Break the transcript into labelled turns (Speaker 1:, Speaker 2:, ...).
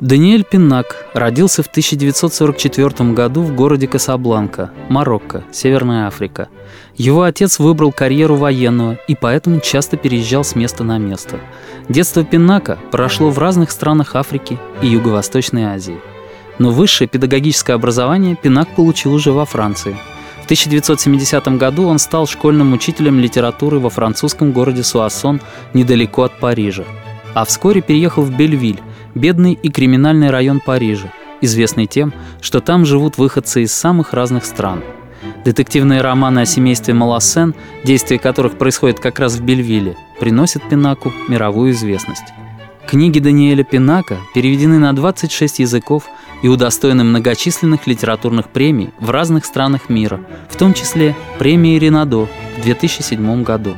Speaker 1: Даниэль Пинак родился в 1944 году в городе Касабланка, Марокко, Северная Африка. Его отец выбрал карьеру военного и поэтому часто переезжал с места на место. Детство Пинака прошло в разных странах Африки и Юго-Восточной Азии. Но высшее педагогическое образование Пинак получил уже во Франции. В 1970 году он стал школьным учителем литературы во французском городе Суассон, недалеко от Парижа. А вскоре переехал в Бельвиль, бедный и криминальный район Парижа, известный тем, что там живут выходцы из самых разных стран. Детективные романы о семействе Малассен, действия которых происходят как раз в Бельвилле, приносят Пинаку мировую известность. Книги Даниэля Пинака переведены на 26 языков и удостоены многочисленных литературных премий в разных странах мира, в том числе премии Ренадо в 2007 году.